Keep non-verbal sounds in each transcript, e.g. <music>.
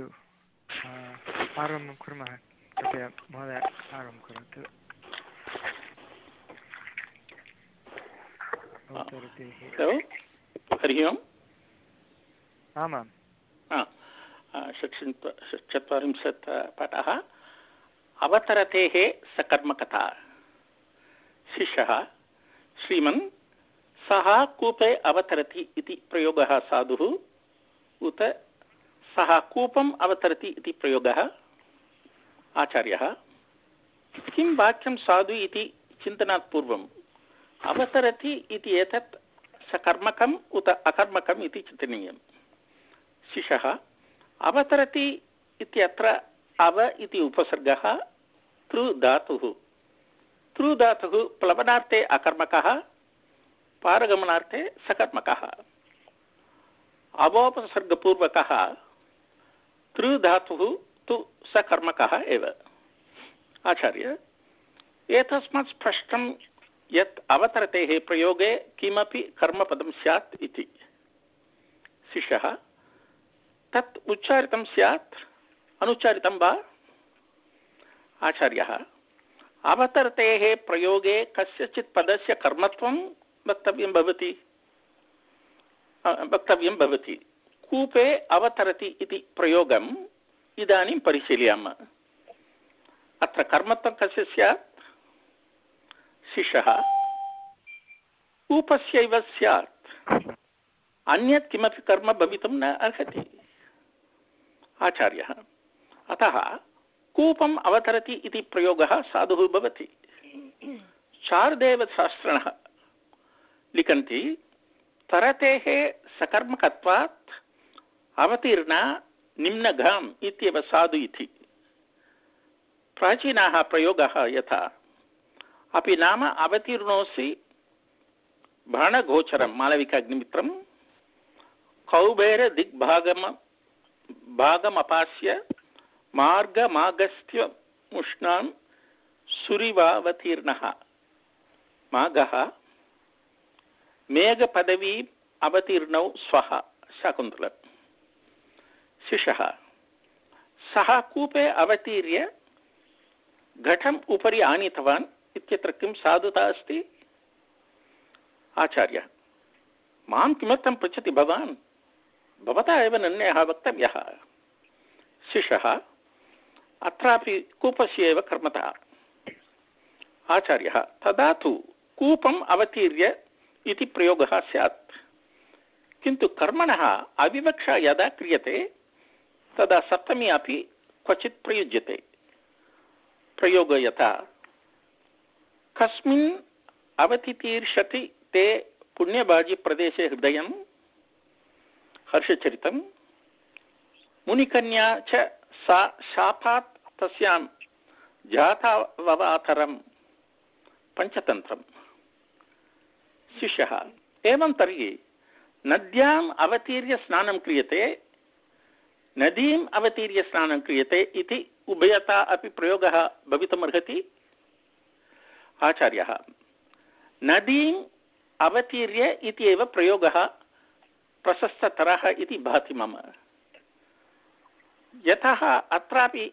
अस्तु आरम्भं कुर्मः कृपया महोदय आरम्भं करोतु हरिः ओम् आमाम् चत्वारिंशत् पाठः अवतरतेः सकर्मकथा शिष्यः श्रीमन् सः कूपे अवतरति इति प्रयोगः साधुः उत सः कूपम् अवतरति इति प्रयोगः। आचार्यः, किं वाक्यं साधु इति चिन्तनात् पूर्वम्? अवतरति इति एतत् सकर्मकम् उत अकर्मकम् इति चिन्तनीयं शिशः, अवतरति इत्यत्र अव इति उपसर्गः तृ धातुः तृ धातुः प्लवनार्थे अकर्मकः, पारगमनार्थे सकर्मकः। अवोपसर्गपूर्वकः तृ धातुः तु सकर्मकः एव। आचार्य, एतस्मात् स्पष्टं यत् अवतरतेः प्रयोगे किमपि कर्मपदं स्यात् इति। शिष्यः, तत् उच्चारितं स्यात्? अनुच्चारितं वा? आचार्यः, अवतरतेः प्रयोगे कस्यचित् पदस्य कर्मत्वं वक्तव्यं भवति। वक्तव्यं भवति। कूपे अवतरति इति प्रयोगम् इदानीं परिशीलयामः। अत्र कर्मत्वं कस्य स्यात्, शिशः कूपस्यैव स्यात्। अन्यत् किमपि कर्म भवितुं न अर्हति। आचार्यः, अतः कूपम् अवतरति इति प्रयोगः साधुः भवति। शारदेवशास्त्रिणः लिखन्ति, तरतेः सकर्मकत्वात् अवतीर्णा निम्नघाम् इत्येव साधु इति प्राचीनाः प्रयोगः यथा अपि नाम अवतीर्णोऽसि बाणगोचरं मालविकाग्निमित्रं कौबेरदिग्भागम भागमपास्य मार्गमागस्त्यमुष्णां सुरिवावतीर्णः माघः मेघपदवीम् अवतीर्णौ स्वः शाकुन्तल शिशः सः कूपे अवतीर्य घटम् उपरि आनीतवान् इत्यत्र किं साधुता अस्ति? आचार्यः, माँ किमर्थं पृच्छति भवान्? भवता एव निर्णयः वक्तव्यः। शिशः अत्रापि कूपस्य एव कर्मतः। आचार्यः, तदा तु कूपम् अवतीर्य इति प्रयोगः स्यात्। किन्तु कर्मणः अविवक्षा यदा क्रियते तदा सप्तमी अपि क्वचित् प्रयुज्यते। प्रयोग यथा कस्मिन् अवतितीर्षति ते पुण्यबाजीप्रदेशे हृदयं हर्षचरितं। मुनिकन्या च सा शापात् तस्यां जाताववातरं पञ्चतन्त्रम्। शिष्यः, एवं तर्हि नद्याम् अवतीर्य स्नानं क्रियते नदीम् अवतीर्य स्नानं क्रियते इति उभयता अपि प्रयोगः भवितुमर्हति आचार्यः, नदीम् अवतीर्य इति एव प्रयोगः प्रशस्ततरः इति भाति मम। यतः अत्रापि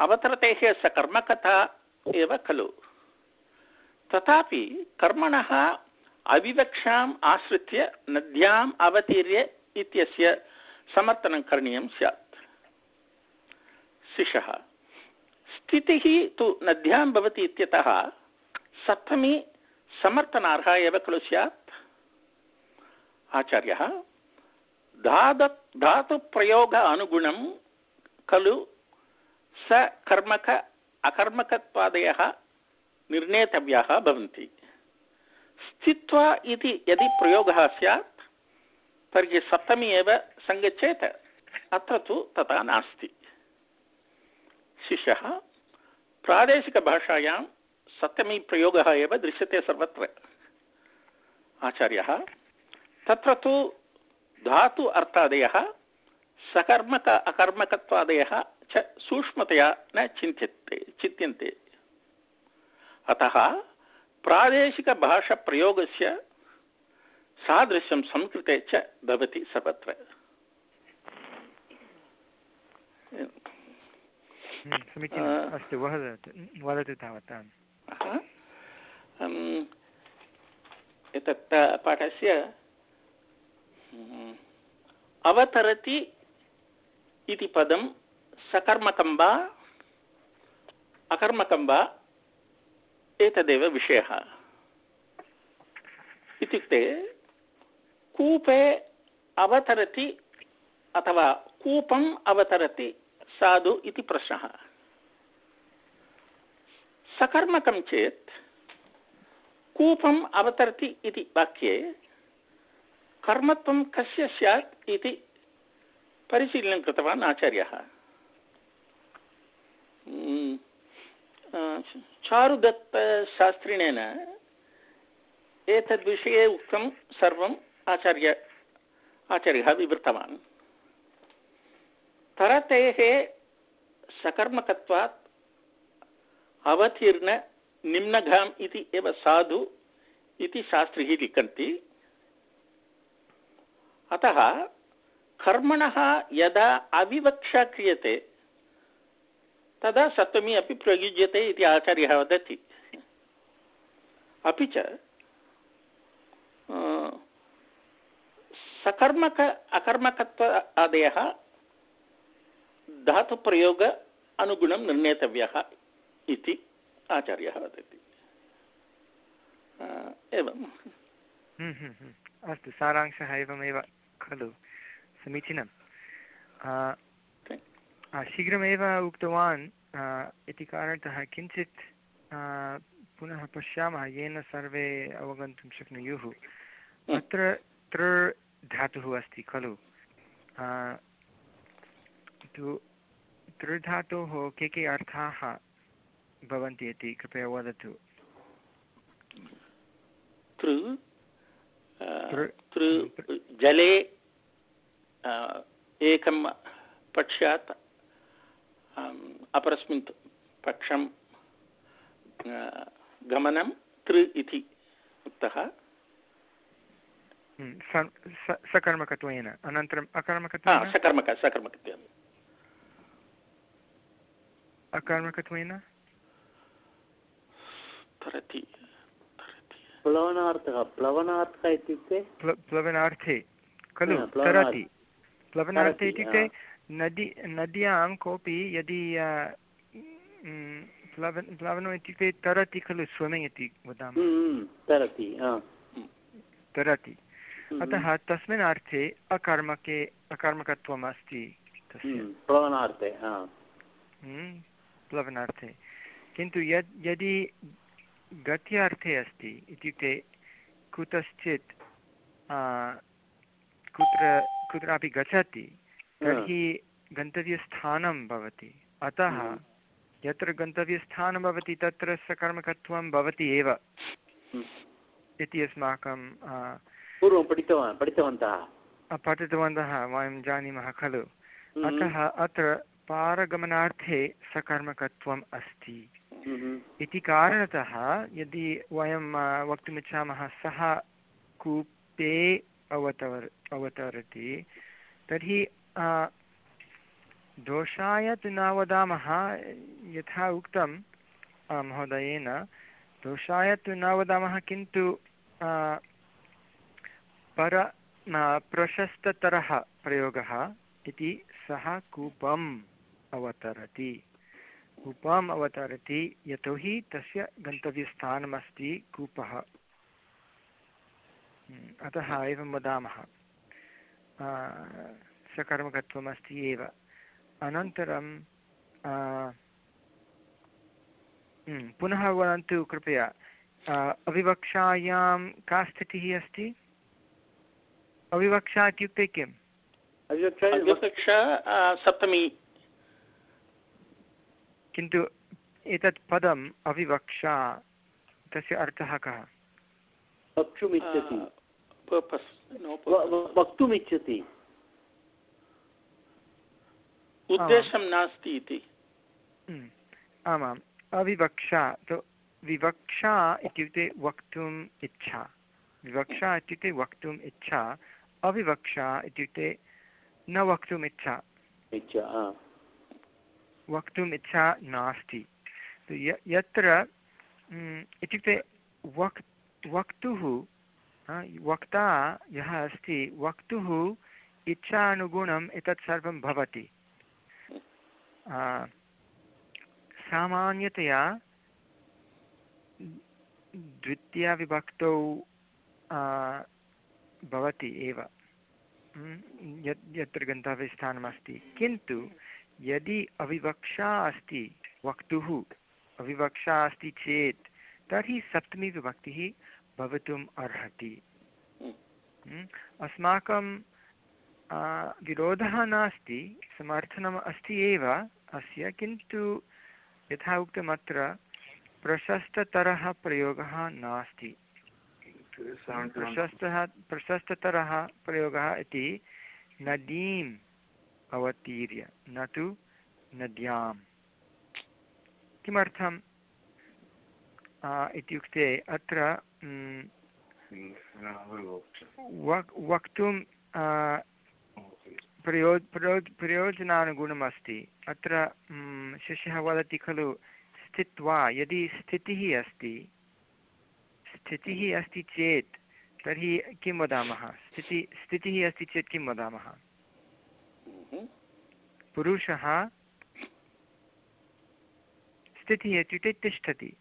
अवतरतेः सकर्मकथा एव खलु। तथापि कर्मणः अविवक्षाम् आश्रित्य नद्याम् अवतीर्य इत्यस्य समर्थनं करणीयं स्यात्। शिशः। स्थितिः तु नद्यां भवति इत्यतः सप्तमी समर्थनार्हा एव खलु स्यात्। आचार्यः धाद धातुप्रयोग अनुगुणं खलु सकर्मक अकर्मकत्वादयः निर्णेतव्याः भवन्ति। स्थित्वा इति यदि प्रयोगः स्यात्, तर्हि सप्तमी एव सङ्गच्छेत् अत्र तु तथा नास्ति। शिष्यः प्रादेशिकभाषायां सप्तमी प्रयोगः एव दृश्यते सर्वत्र। आचार्यः, तत्र तु धातु अर्थादयः, सकर्मक अकर्मकत्वादयः च सूक्ष्मतया न चिन्त्यन्ते चिन्त्यन्ते अतः प्रादेशिकभाषाप्रयोगस्य सादृश्यं संस्कृते च भवति सर्वत्र। समीचीनम् अस्तु वदतु वदतु तावत् एतत् पाठस्य अवतरति इति पदं सकर्मकं वा अकर्मकं वा एतदेव विषयः। इत्युक्ते कूपे अवतरति अथवा कूपम् अवतरति साधु इति प्रश्नः। सकर्मकं चेत् कूपम् अवतरति इति वाक्ये कर्मत्वं कस्य स्यात् इति परिशीलनं कृतवान् आचार्यः। चारुदत्तशास्त्रिणेन एतद्विषये उक्तं सर्वम् आचार्य, आचार्यः विवृतवान् तरतेः सकर्मकत्वात् अवतीर्ण निम्नघाम् इति एव साधु इति शास्त्रिः लिखन्ति। अतः कर्मणः यदा अविवक्षा क्रियते, तदा सप्तमी अपि प्रयुज्यते इति आचार्यः वदति। अपि च सकर्मक, अकर्मकत्व आदयः धातुप्रयोग अनुगुणं निर्णेतव्यः इति आचार्यः वदति। एवं। हम्म, हम्म, हम्म। अस्तु सारांशः एवमेव खलु। समीचीनं शीघ्रमेव उक्तवान् इति कारणतः किञ्चित् पुनः पश्यामः येन सर्वे अवगन्तुं शक्नुयुः। अत्र तृ धातुः अस्ति खलु। तु तृधातोः के के अर्थाः भवन्ति इति कृपया वदतु। तृ जले एकं पक्षात् अपरस्मिन् पक्षं गमनं तृ इति उक्तः। हम्म, सकर्मकत्वेन अनन्तरम् अकर्मकत्वेन? सकर्मक सकर्मकत्वेन। अकर्मकत्वेन तरति प्लवनार्थः प्लवनार्थः इत्युक्ते प्लवनार्थे खलु तरति प्लवनार्थे इत्युक्ते नदी नद्यां कोऽपि यदि प्लवन प्लवनम् इत्युक्ते तरति खलु स्विमिङ्ग् इति वदामः तरति तरति अतः तस्मिन् अर्थे अकर्मके अकर्मकत्वम् अस्ति तस्य प्लवनार्थे प्लवनार्थे किन्तु यद् यदि गत्यार्थे अस्ति इत्युक्ते कुतश्चित् कुत्र कुत्रापि गच्छति तर्हि गन्तव्यस्थानं भवति अतः हम्म। यत्र गन्तव्यस्थानं भवति तत्र सकर्मकत्वं भवति एव हम्म। इति अस्माकं पूर्वं पठितवान् पठितवन्तः पठितवन्तः वयं जानीमः खलु हम्म। अतः अत्र पारगमनार्थे सकर्मकत्वम् अस्ति। इति कारणतः यदि वयं वक्तुमिच्छामः सः कूपे अवतर अवतरति तर्हि दोषाय तु न वदामः यथा उक्तं महोदयेन दोषाय तु न वदामः किन्तु पर प्रशस्ततरः प्रयोगः इति सः कूपम् अवतरति। कूपम् अवतरति यतोहि तस्य गन्तव्यस्थानमस्ति कूपः। हम्म, अतः एवं वदामः। सकर्मकत्वमस्ति एव। अनन्तरं हम्म, पुनः वदन्तु कृपया। अविवक्षायां का स्थितिः अस्ति? अविवक्षा इत्युक्ते किम्? अविवक्षा सप्तमी। किन्तु एतत् पदम् अविवक्षा तस्य अर्थः कः? वक्तुमिच्छति। वक्तुमिच्छति। उद्देशं नास्ति इति। आमाम्। अविवक्षा तु विवक्षा इत्युक्ते वक्तुम् इच्छा। विवक्षा इत्युक्ते वक्तुम् इच्छा। अविवक्षा इत्युक्ते न वक्तुम् इच्छा। वक्तुम् इच्छा नास्ति। तो यत्र इत्युक्ते वक् वक्तुः वक्ता यः अस्ति वक्तुः इच्छानुगुणम् एतत् सर्वं भवति। सामान्यतया द्वितीयाविभक्तौ भवति एव। यत् यत्र गन्तव्यस्थानमस्ति किन्तु यदि अविवक्षा अस्ति वक्तुः अविवक्षा अस्ति चेत् तर्हि सप्तमी विभक्तिः भवितुम् अर्हति। अस्माकं विरोधः नास्ति समर्थनम् अस्ति एव अस्य किन्तु यथा उक्तमत्र प्रशस्ततरः प्रयोगः नास्ति। प्रशस्तः प्रशस्ततरः प्रयोगः इति नदीम् अवतीर्य न तु नद्यां किमर्थम्? इत्युक्ते अत्र वक् वक्तुं प्रयो प्रयो प्रयोजनानुगुणम् अस्ति अत्र शिष्यः वदति खलु स्थित्वा यदि स्थितिः अस्ति स्थितिः अस्ति चेत् तर्हि किं वदामः? स्थिति स्थितिः अस्ति चेत् किं वदामः? पुरुषः स्थितिः इत्युक्ते तिष्ठति।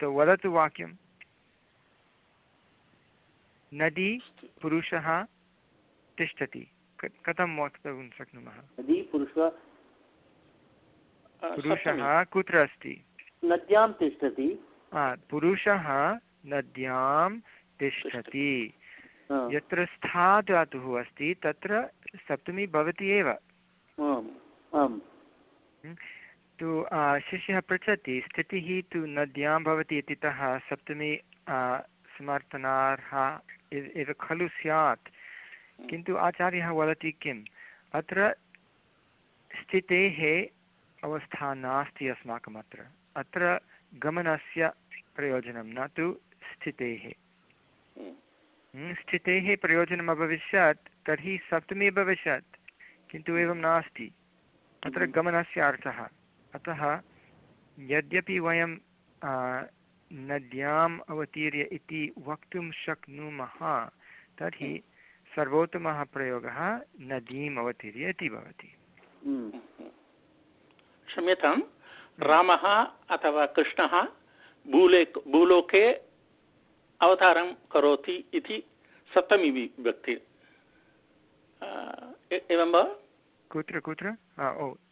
तो वदतु वाक्यं। नदी पुरुषः तिष्ठति। कथं वक्तुं शक्नुमः? नदी पुरुषः पुरुषः कुत्र अस्ति? नद्यां तिष्ठति। पुरुषः नद्यां तिष्ठति। यत्र स्था धातुः अस्ति तत्र सप्तमी भवति एव। तु शिष्यः पृच्छति स्थितिः तु नद्यां भवति इत्यतः सप्तमी समर्थनार्हा एव खलु स्यात्। किन्तु आचार्यः वदति किम्? अत्र स्थितेः अवस्था नास्ति अस्माकम् अत्र अत्र गमनस्य प्रयोजनं न तु स्थितेः। स्थितेः प्रयोजनम् अभविष्यत् तर्हि सप्तमी भविष्यत् किन्तु एवं नास्ति। अत्र गमनस्य अर्थः। अतः यद्यपि वयं नद्याम् अवतीर्य इति वक्तुं शक्नुमः तर्हि सर्वोत्तमः प्रयोगः नदीम् अवतीर्य इति भवति। क्षम्यतां रामः अथवा कृष्णः भूले भूलोके अवतारं करोति इति सप्तमी विभक्ति एवं वा? कुत्र कुत्र?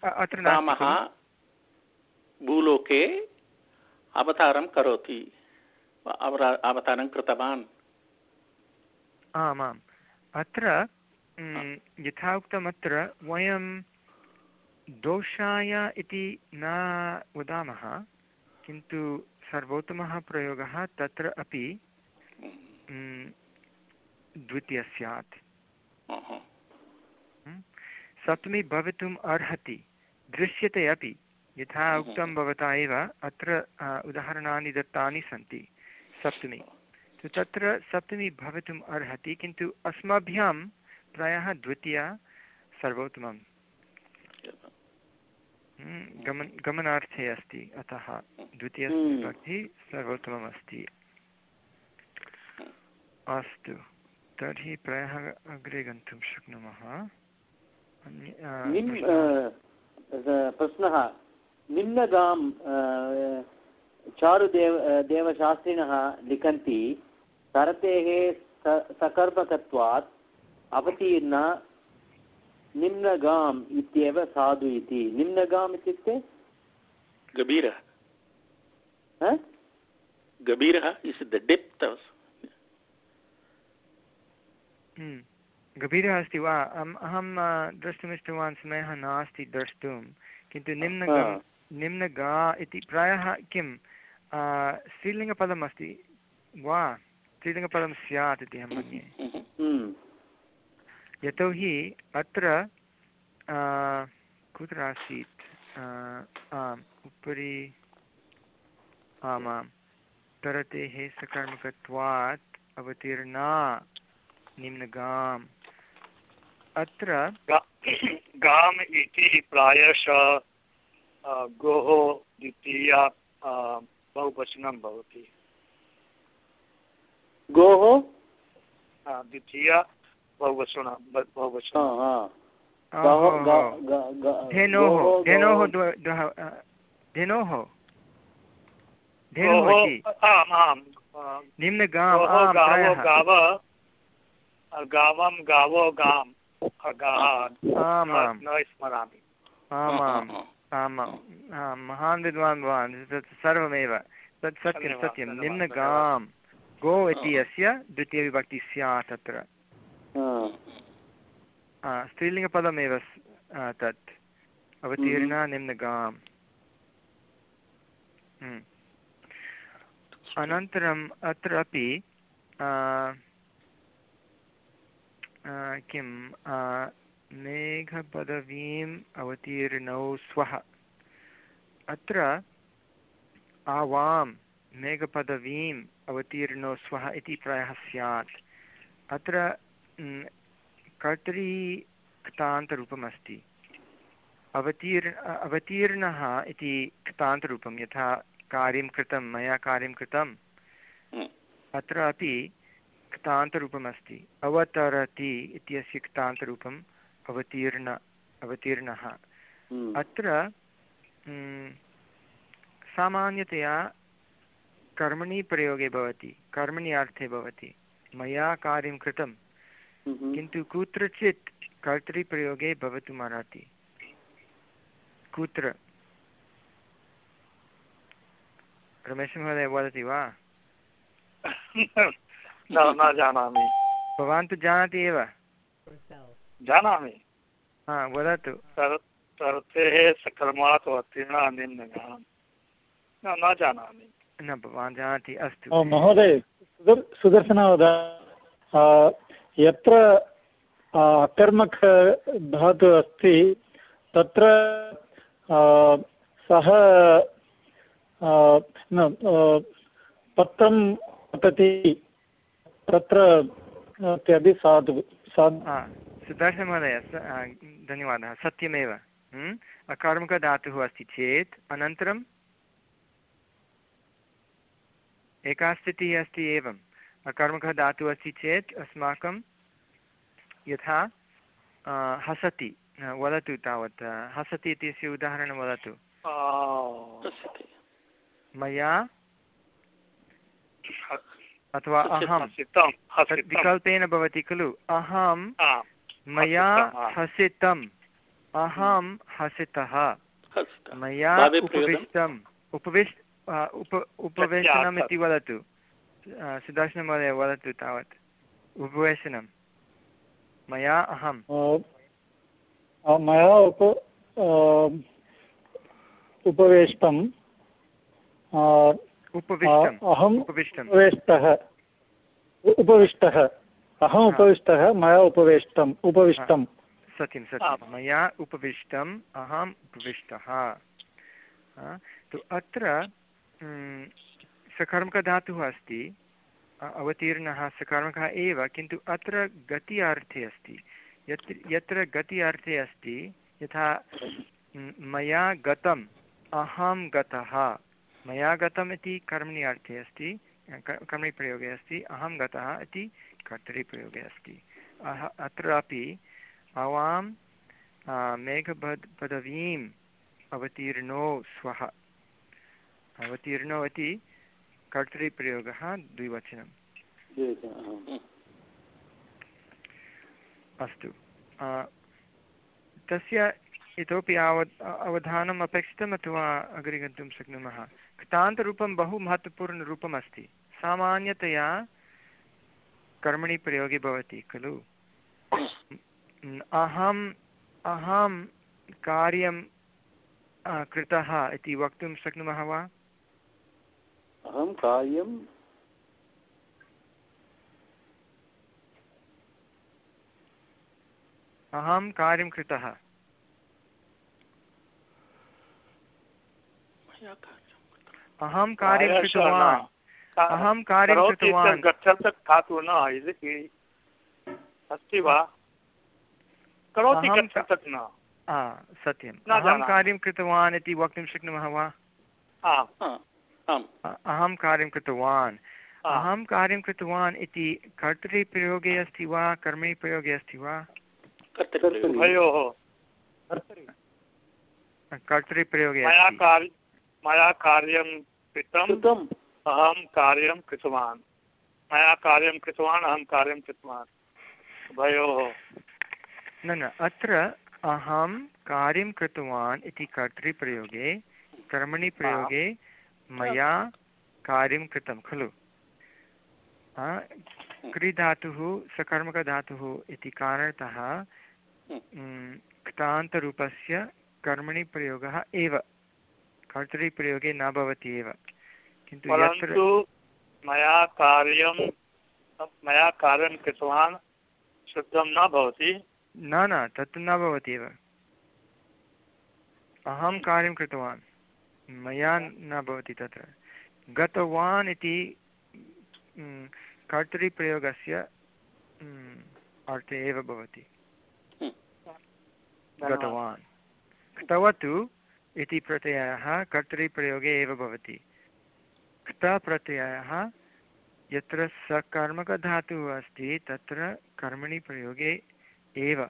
अत्र रामः भूलोके अवतारं करोति। अवतारं कृतवान्। आमाम्। अत्र यथा उक्तमत्र वयं दोषाय इति न वदामः किन्तु सर्वोत्तमः प्रयोगः तत्र अपि द्वितीयः स्यात्। सप्तमी भवितुम् अर्हति। दृश्यते अपि। यथा उक्तं भवता एव अत्र उदाहरणानि दत्तानि सन्ति सप्तमी। तत्र सप्तमी भवितुम् अर्हति किन्तु अस्मभ्यां प्रायः द्वितीया सर्वोत्तमं गमन् गमनार्थे अस्ति। अतः द्वितीयविभक्तिः हम्म। सर्वोत्तमम् अस्ति अस्तु तर्हि प्रायः अग्रे गन्तुं शक्नुमः। प्रश्नः निम्नगां चारुदेव देवशास्त्रिणः लिखन्ति सरतेः सकर्मकत्वात् अवतीर्ण निम्नगाम् इत्येव साधु इति। निम्नगाम् इत्युक्ते? गभीरः। गभीरः इस् द डेप्त् गभीरः अस्ति वा? अहं द्रष्टुमिष्टवान् समयः नास्ति द्रष्टुं किन्तु निम्नगाम् निम्नगा इति प्रायः किं स्त्रीलिङ्गपदम् अस्ति वा? स्त्रीलिङ्गपदं स्यात् इति अहं मन्ये। हम्म। यतोहि अत्र कुत्र आसीत् आम् उपरि आमां तरतेः सकर्मकत्वात् अवतीर्णा निम्नगाम्। अत्र गाम् इति प्रायशः गोः द्वितीया बहुवचनं भवति। गोः? द्वितीया बहुवचनं हा, बहुवचनं। हा। ओहो, गः- ग- ग- ग- धेनोः धेनोः निम्नगाम् गावो गाव। गाम्। न स्मरामि। आमाम् आमाम् आं महान् विद्वान् भवान्। तत् सर्वमेव। तत् सत्यं सत्यं। निम्नगां गो इति अस्य द्वितीयविभक्तिः स्यात् तत्र हा। स्त्रीलिङ्गपदमेव तत्. अवतीर्णा निम्नगाम्. हम्म। अनन्तरम् अत्रापि आ, मेघपदवीम् अवतीर्णौ स्वः। अत्र आवां मेघपदवीम् अवतीर्णौ स्वः इति प्रायः स्यात्। अत्र कर्तरी क्तान्तरूपमस्ति अवतीर् अवतीर्णः इति क्तान्तरूपं यथा कार्यं कृतं मया कार्यं कृतं हम्म। अत्रापि क्तान्तरूपमस्ति अवतरति इत्यस्य क्तान्तरूपम् अवतीर्ण अवतीर्णः हम्म। अत्र सामान्यतया कर्मणि प्रयोगे भवति कर्मणि अर्थे भवति मया कार्यं कृतं हम्म। किन्तु कुत्रचित् कर्तृप्रयोगे भवितुमर्हति कुत्र? रमेशमहोदय वदति वा? <coughs> न न जानामि। भवान् तु जानाति एव? जानामि। हा वदतु। सर्- सकर्मात् न न जानामि। न भवान् जानाति अस्तु। महोदय सुदर् सुदर्शनवद आ, यत्र अकर्मक धातु अस्ति, तत्र सः पत्रं पतति, तत्र इत्यादि साधु साधु सुदर्शनमहोदय धन्यवादः, सत्यमेव? अकर्मकधातुः अस्ति चेत् अनन्तरं एका स्थितिः अस्ति एवम् अकर्मकः धातुः अस्ति चेत् अस्माकं यथा हसति वदतु तावत्। हसति इत्यस्य उदाहरणं वदतु। मया अथवा अहं। विकल्पेन भवति खलु। अहं मया हसितम्, अहं हसितः। मया उपविष्टम्। उपविष् उप उपवेशनम् इति वदतु। सुदर्शनमहोदय वदतु तावत्। उपवेशनं मया अहं। मया उप उपविष्टम् अहम् उपवेष्टः। उपविष्टः। अहम् उपविष्टः मया उपवेष्टम्। उपविष्टं सत्यं सत्यं। मया उपविष्टम् अहम् उपविष्टः। अत्र सकर्मकधातुः अस्ति अवतीर्णः सकर्मकः एव किन्तु अत्र गति अर्थे अस्ति। यत्र यत्र गति अर्थे अस्ति यथा मया गतम् अहं गतः। मया गतम् इति कर्मणि अर्थे अस्ति कर्मणि प्रयोगे अस्ति अहं गतः इति कर्तरिप्रयोगे अस्ति। अह अत्रापि आ, मेघपद पदवीम् अवतीर्णो स्वः। अवतीर्णो इति कर्तरिप्रयोगः द्विवचनं द्विवचनं, अस्तु तस्य इतोपि अवद् अवधानम् अपेक्षितम् अथवा अग्रे गन्तुं शक्नुमः? कृतान्तरूपं बहु महत्त्वपूर्णरूपम् अस्ति। सामान्यतया कर्मणि प्रयोगे भवति खलु? अहम् अहं कार्यं कृतः इति वक्तुं शक्नुमः वा? अहं कार्यं अहं कार्यं कृतः। मया कार्यं अहं कार्यं कृतवान्। अहं कार्यं कृतवान्। इत्यस्य धातुः न अस्ति वा? करोति न। आ, सत्यं न अहं। कार्यं कृतवान् इति वक्तुं शक्नुमः वा? अहं कार्यं कृतवान्। अहं कार्यं कृतवान् इति कर्तरिप्रयोगे अस्ति वा कर्मणिप्रयोगे अस्ति वा? कर्तृप्रयोगे। कर्तरिप्रयोगे मया कार्य मया कार्यं कृतं कृतम्। अहं कार्यं कृतवान्। मया कार्यं कृतवान् अहं कार्यं कृतवान्। उभयोः। न न अत्र अहं कार्यं कृतवान् इति कर्तरिप्रयोगे कर्मणि प्रयोगे मया कार्यं कृतं खलु? क्रिधातुः सकर्मकधातुः इति कारणतः क्तान्तरूपस्य कर्मणि प्रयोगः एव। कर्तरिप्रयोगे न भवति एव। किन्तु यत्र परन्तु मया कार्यं मया कार्यं कृतवान् शुद्धं न भवति। न न तत् न भवति एव। अहं कार्यं कृतवान्। मया न भवति तत्र। गतवान् इति कर्तरिप्रयोगस्य अर्थे एव भवति। गतवान्। क्तवतु इति प्रत्ययः कर्तरिप्रयोगे एव भवति। क्तप्रत्ययः यत्र सकर्मकधातुः अस्ति तत्र कर्मणि प्रयोगे एव।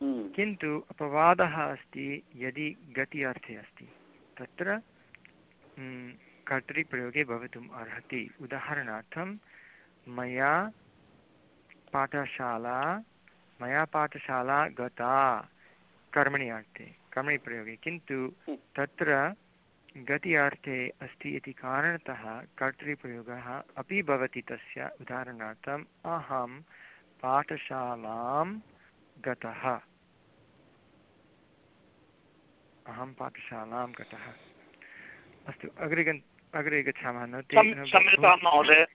हम्म, किन्तु अपवादः अस्ति यदि गति अर्थे अस्ति। तत्र कर्तरिप्रयोगे भवितुम् अर्हति। उदाहरणार्थं, मया पाठशाला मया पाठशाला गता कर्मणि अर्थे कर्मणि प्रयोगे। किन्तु तत्र गति अर्थे अस्ति इति कारणतः कर्तरिप्रयोगः अपि भवति तस्य। उदाहरणार्थम् अहं पाठशालां गतः। अहं पाठशालां गतः। अस्तु अग्रे गन् अग्रे गच्छामः नो क्षम्यतां महोदय।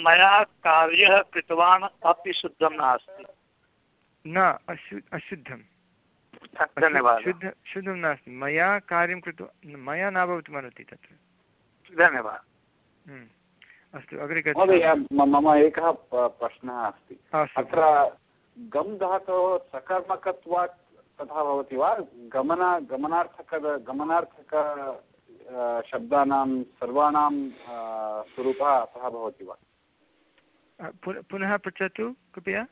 मया कार्यः कृतवान् अपि शुद्धं नास्ति। न अशु अशुद्धं। धन्यवादः। शुद्ध शुद्धं नास्ति। मया कार्यं कृत्वा मया न भवितुमर्हति तत्र। धन्यवादः। हम्म। अस्तु अग्रे महोदय गच्छामः मम एकः प्रश्नः अस्ति। अत्र गम् धातोः सकर्मकत्वात् तथा भवति वा? गमन गमनार्थक गमनार्थक शब्दानां सर्वाणां स्वरूपः तथा भवति वा? पुनः पृच्छतु कृपया।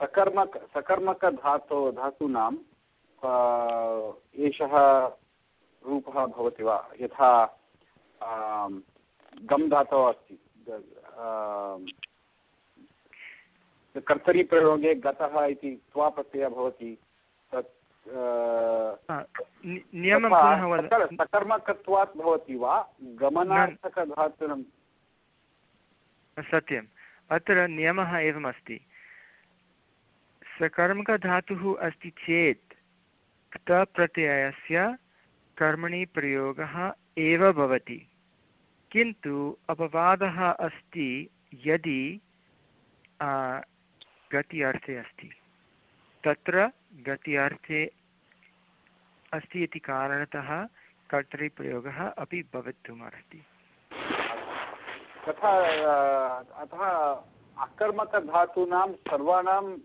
सकर्मक सकर्मकधातो धातूनां एषः रूपः भवति वा? यथा गम् धातोः अस्ति। कर्तरीप्रयोगे गतः इति त्वाप्रत्ययः भवति तत् सकर्मकत्वात् भवति वा? गमनार्थकधातूनं सत्यम्। अत्र नियमः एवमस्ति। सकर्मकधातुः अस्ति चेत् क्तप्रत्ययस्य कर्मणि प्रयोगः एव भवति। किन्तु अपवादः अस्ति यदि आ, गति अर्थे अस्ति। तत्र गति अर्थे अस्ति इति कारणतः कर्तरिप्रयोगः अपि भवितुमर्हति। तथा अ, अतः अकर्मकधातूनां सर्वाणां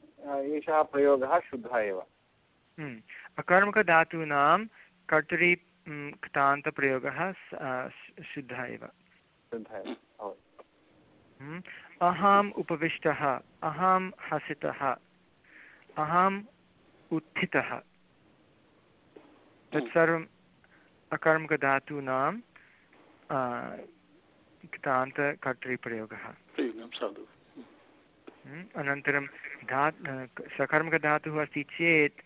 एषः प्रयोगः शुद्धः एव। हम्म। अकर्मकधातूनां कर्तरि हम्म, क्तान्तप्रयोगः शुद्धः एव। अहम् उपविष्टः अहं हसितः अहम् उत्थितः। तत्सर्वम् अकर्मकधातूनां आ, क्तान्तकर्तरिप्रयोगः प्रयोगं हम्म, अनन्तरं धा सकर्मकधातुः अस्ति चेत्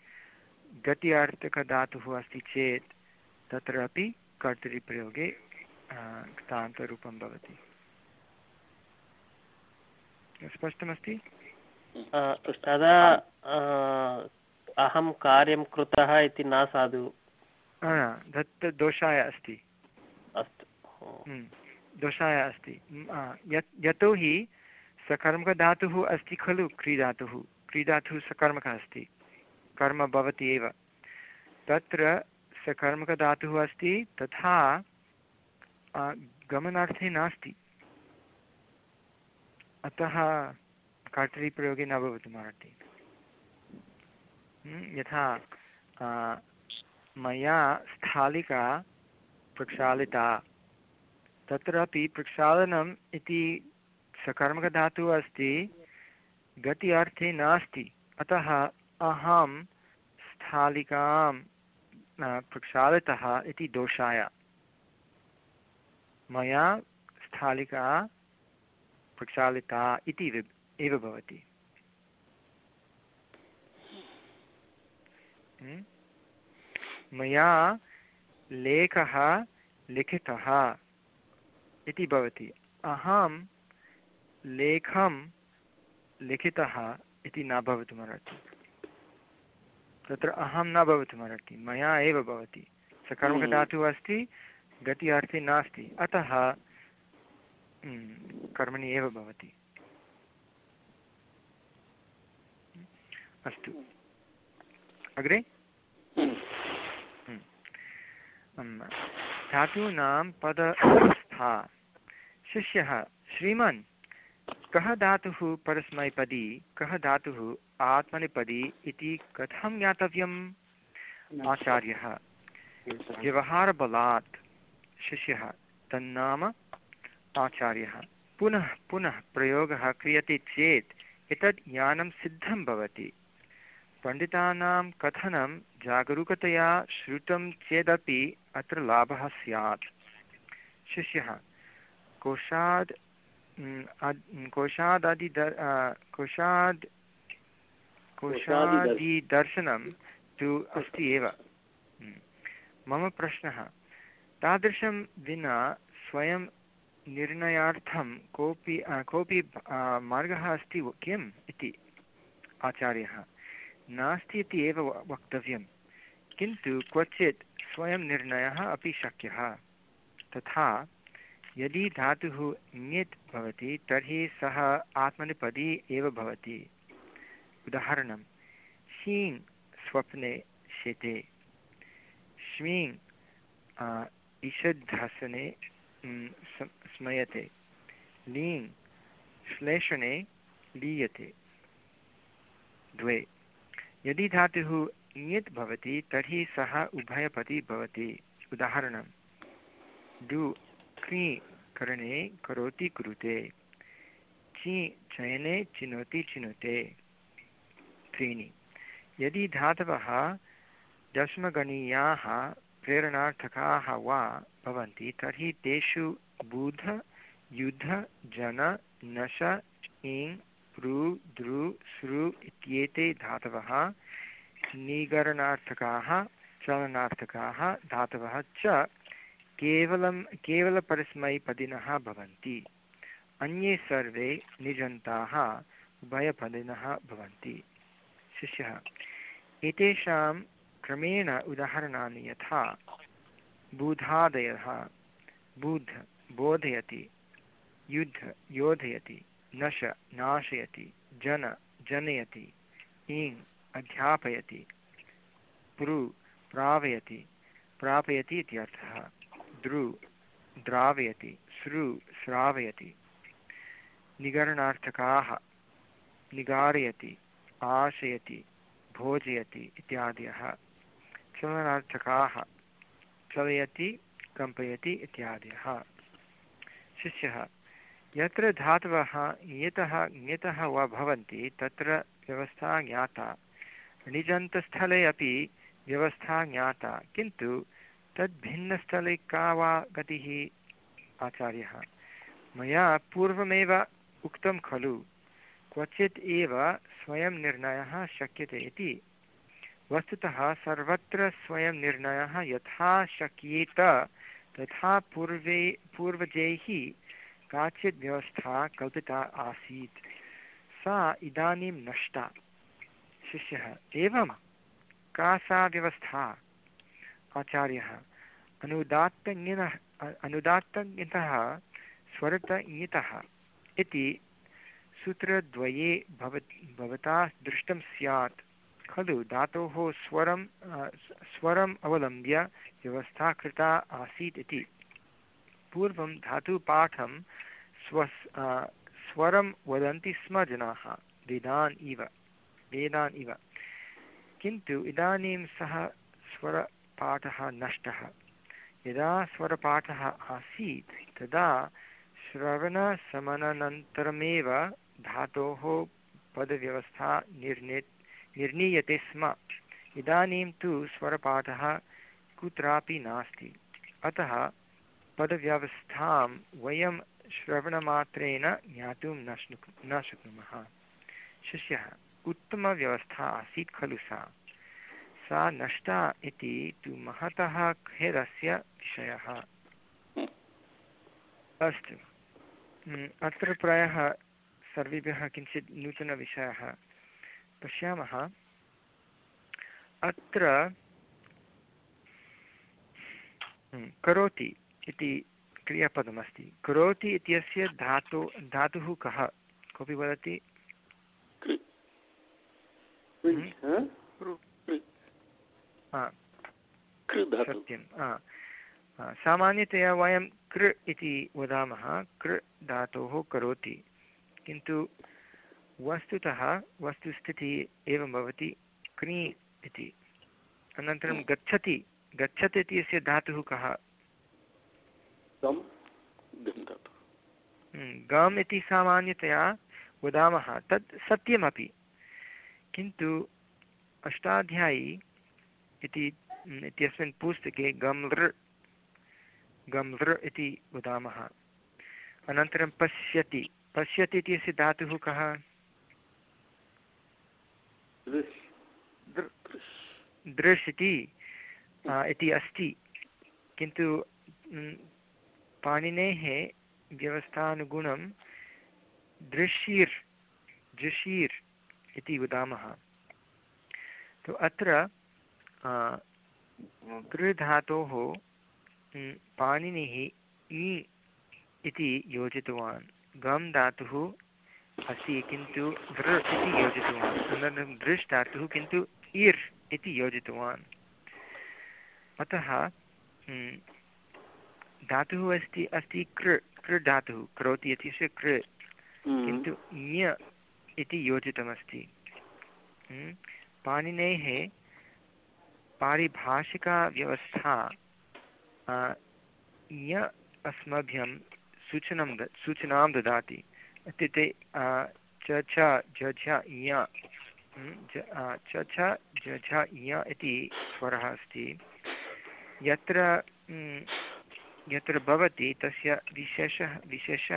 गत्यार्थकधातुः अस्ति चेत् तत्रापि कर्तरिप्रयोगे क्तान्तरूपं भवति। स्पष्टमस्ति? अ, तदा अहं कार्यं कृतः इति न साधु। तत् दोषाय अस्ति। अस्तु। हम्म, दोषाय अस्ति। हम्म, यत् यतोहि सकर्मकधातुः अस्ति खलु क्रीडातुः क्रीडातुः सकर्मकः अस्ति। कर्म भवति एव। तत्र सकर्मकधातुः अस्ति तथा गमनार्थे नास्ति। अतः कर्तरिप्रयोगे न भवितुमर्हति यथा मया स्थालिका प्रक्षालिता, तत्रापि प्रक्षालनम् इति सकर्मकधातुः अस्ति गति अर्थे नास्ति, अतः अहं स्थालिकां प्रक्षालितः इति दोषाय। मया स्थालिका प्रक्षालिता इति एव भवति। हम्म? मया लेखः लिखितः इति भवति। अहं लेखं लिखितः इति न भवितुमर्हति तत्र अहं न भवितुमर्हति मया एव भवति। सकर्मकधातुः अस्ति गति अर्थे नास्ति। अतः कर्मणि एव भवति। अस्तु। अग्रे? धातूनां पदस्था शिष्यः श्रीमन् कः धातुः परस्मैपदी कः धातुः आत्मनेपदी इति कथं ज्ञातव्यम्? आचार्यः व्यवहारबलात् शिष्यः तन्नाम आचार्यः। पुनः पुनः प्रयोगः क्रियते चेत् एतत् ज्ञानं सिद्धं भवति। पण्डितानां कथनं जागरूकतया श्रुतं चेदपि अत्र लाभः स्यात्। शिष्यः कोशाद् कोशादादि कोशाद् कोशादिदर्शनं तु अस्ति एव। मम प्रश्नः तादृशं विना स्वयं निर्णयार्थं कोऽपि कोऽपि मार्गः अस्ति किम् इति आचार्यः। नास्ति इति एव वक्तव्यं किन्तु क्वचित् स्वयं निर्णयः अपि शक्यः। तथा यदि धातुः ङित् भवति, तर्हि सः आत्मनेपदी एव भवति। उदाहरणं शीङ् स्वप्ने शेते। श्वीङ् ईषद्धसने स्मयते। लीङ् श्लेषणे, लीयते। द्वे। यदि धातुः ङित् भवति, तर्हि सः उभयपदी भवति। उदाहरणं। डु क्री, करणे, करोति, कुरुते। चि, चयने, चिनोति, चिनुते। त्रीणि। यदि धातवः दशमगणीयाः प्रेरणार्थकाः वा भवन्ति। तर्हि तेषु बुध, युध, जन, नश, इङ् पृ दृ सृ इत्येते धातवः निगरणार्थकाः, चलनार्थकाः धातवः च केवलं केवलपरस्मैपदिनः भवन्ति। अन्ये सर्वे निजन्ताः उभयपदिनः भवन्ति। शिष्यः, एतेषां क्रमेण उदाहरणानि यथा बुधादयः, बुध, बोधयति, युद्ध, योधयति, नश, नाशयति, जन, जनयति ईङ् अध्यापयति पृ प्रापयति प्रापयति इत्यर्थः दृ द्रावयति, सृ, श्रावयति। निगरणार्थकाः, निगारयति, आशयति, भोजयति इत्यादयः। चलनार्थकाः चलयति कम्पयति इत्यादयः शिष्यः, यत्र धातवः ङितः ङितः वा भवन्ति, तत्र व्यवस्था ज्ञाता। णिजन्तस्थले अपि व्यवस्था ज्ञाता। किन्तु तद्भिन्नस्थले का वा गतिः? आचार्यः, मया पूर्वमेव उक्तं खलु। क्वचित् एव स्वयं निर्णयः शक्यते इति वस्तुतः सर्वत्र स्वयं निर्णयः यथा शक्येत, तथा पूर्वे, पूर्वजैः काचित् व्यवस्था कल्पिता आसीत्। सा इदानीं नष्टा। शिष्यः, एवं? का सा व्यवस्था? आचार्यः, अनुदात्तज्ञनः, अनुदात्तज्ञतः स्वरतज्ञितः इति सूत्रद्वये भव भवता दृष्टं स्यात्। खलु धातोः स्वरं स्वरम् अवलम्ब्य व्यवस्था कृता आसीत् इति। पूर्वं धातुपाठं स्व स्वरं वदन्ति स्म जनाः, वेदान् इव वेदान् इव। किन्तु इदानीं सः स्वरपाठः नष्टः। यदा स्वरपाठः आसीत्, तदा श्रवणसमनन्तरमेव धातोः पदव्यवस्था निर्णि निर्णीयते स्म। इदानीं तु स्वरपाठः कुत्रापि नास्ति। अतः पदव्यवस्थां वयं श्रवणमात्रेण ज्ञातुं न शक् न शक्नुमः। शिष्यः, उत्तमव्यवस्था आसीत् खलु सा। सा नष्टा इति तु महतः खेदस्य विषयः। अस्तु। अत्र प्रायः सर्वेभ्यः किञ्चित् नूतनविषयः। पश्यामः अत्र करोति इति क्रियापदमस्ति। करोति इत्यस्य धातु धातुः कः? कोऽपि वदति? सत्यं सामान्यतया वयं कृ इति वदामः। कृ धातोः करोति। किन्तु वस्तुतः वस्तुस्थितिः एवं भवति क्री इति। अनन्तरं गच्छति गच्छति इत्यस्य धातुः कः? गम् इति सामान्यतया वदामः तत् सत्यमपि। किन्तु अष्टाध्यायी इति इत्यस्मिन् पुस्तके गम् लृ गम् लृ इति वदामः। अनन्तरं पश्यति। पश्यति इत्यस्य धातुः कः? दृश् इति इति अस्ति। किन्तु पाणिनेः व्यवस्थानुगुणं दृश्यीर् दृशीर् इति वदामः। तु अत्र गृधातोः पाणिनिः इ इति योजितवान्। गम् धातुः अस्ति किन्तु दृ इति योजितवान्। अनन्तरं दृश् धातुः किन्तु इर् इति योजितवान्। अतः धातुः अस्ति अस्ति कृ कृ धातुः। करोति इत्यस्य कृ। किन्तु ञ इति योजितमस्ति। पाणिनेः पारिभाषिकाव्यवस्था ञ अस्मभ्यं सूचनं सूचनां ददाति। इत्युक्ते च छ झ झ ञ च छ झ ञ इति स्वरः अस्ति। यत्र यत्र भवति तस्य विशेषः, विशेष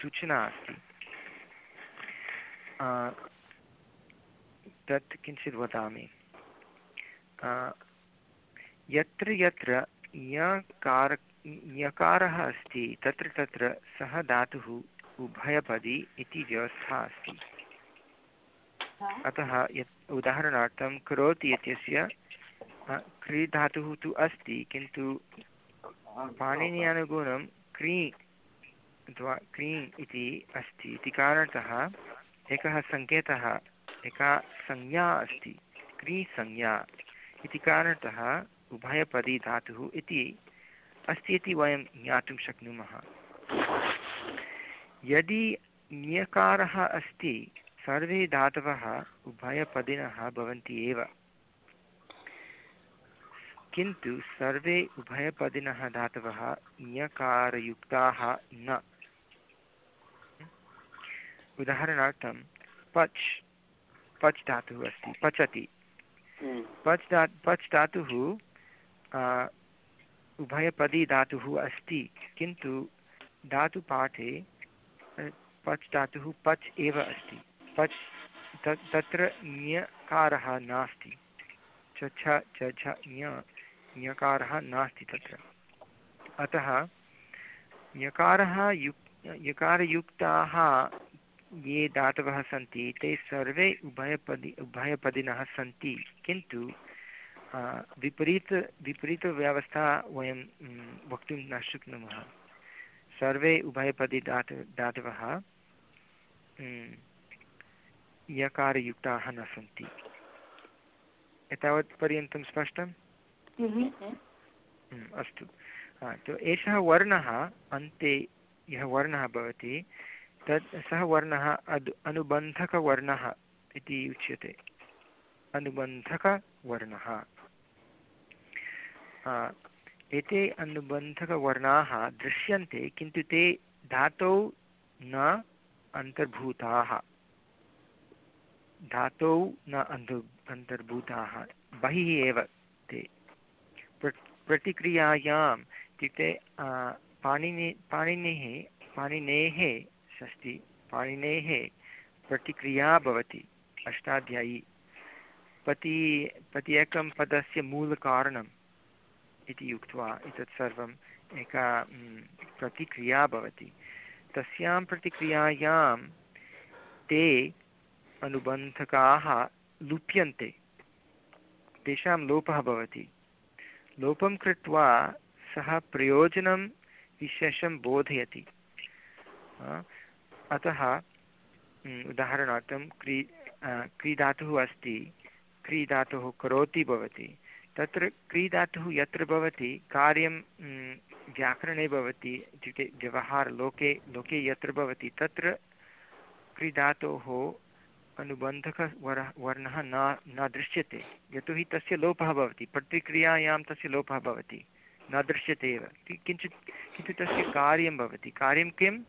सूचना अस्ति। तत् किञ्चित् वदामि। यत्र यत्र ञकार ञकारः अस्ति, तत्र तत्र सः धातुः उभयपदी इति व्यवस्था अस्ति। अतः यत् उदाहरणार्थं करोति इत्यस्य क्री धातुः तु अस्ति किन्तु पाणिन्यानुगुणं क्री अथवा क्रीम् इति अस्ति। इति कारणतः एकः सङ्केतः एका संज्ञा अस्ति क्रीसंज्ञा। इति कारणतः उभयपदी धातुः इति अस्ति इति वयं ज्ञातुं शक्नुमः। यदि ञकारः अस्ति सर्वे धातवः उभयपदिनः भवन्ति एव। किन्तु सर्वे उभयपदिनः धातवः ञकारयुक्ताः न। उदाहरणार्थं पच् पच् धातुः अस्ति पचति। पच् धा पच् धातुः उभयपदी धातुः अस्ति किन्तु धातुपाठे पच् धातुः पच् एव अस्ति। पच् तत् तत्र ञकारः नास्ति। छ छ, ञ, ञकारः नास्ति तत्र। अतः यकारः युक् यकारयुक्ताः ये धातवः सन्ति, ते सर्वे उभयपदि, उभयपदिनः सन्ति। किन्तु विपरीत विपरीतव्यवस्था वयं वक्तुं न शक्नुमः। सर्वे उभयपदी धातु धातवः यकारयुक्ताः न सन्ति। एतावत्पर्यन्तं स्पष्टम्? अस्तु। तो एषः वर्णः अन्ते यः वर्णः भवति तत् सः वर्णः अद् अनुबन्धकवर्णः इति उच्यते। अनुबन्धकवर्णः। एते अनुबन्धकवर्णाः दृश्यन्ते, किन्तु ते धातौ न अन्तर्भूताः। धातौ न अन्तु, अन्तर्भूताः। बहिः एव ते। प्र, प्रतिक्रियायाम् इत्युक्ते पाणिनि, पाणिनेः पाणिनेः षष्टि, पाणिनेः प्रतिक्रिया भवति अष्टाध्यायी। पति एकं पदस्य मूलकारणम्। इति उक्त्वा एतत् सर्वम् एका प्रतिक्रिया भवति तस्यां प्रतिक्रियायां ते अनुबन्धकाः लुप्यन्ते। तेषां लोपः भवति। लोपं कृत्वा सः प्रयोजनं विशेषं बोधयति। अतः उदाहरणार्थं क्री क्रीडातुः अस्ति, क्रीडातुः करोति भवति। तत्र क्रीडातुः यत्र भवति, कार्यं व्याकरणे भवति इत्युक्ते व्यवहारलोके लोके यत्र भवति, तत्र क्रीडातोः अनुबन्धकवर वर्णः न न दृश्यते। यतोहि तस्य लोपः भवति, प्रतिक्रियायां तस्य लोपः भवति, न दृश्यते एव। किञ्चित् किन्तु तस्य कार्यं भवति। कार्यं किम्